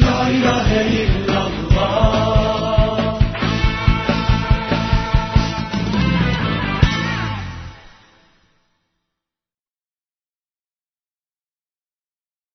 لا إله إلا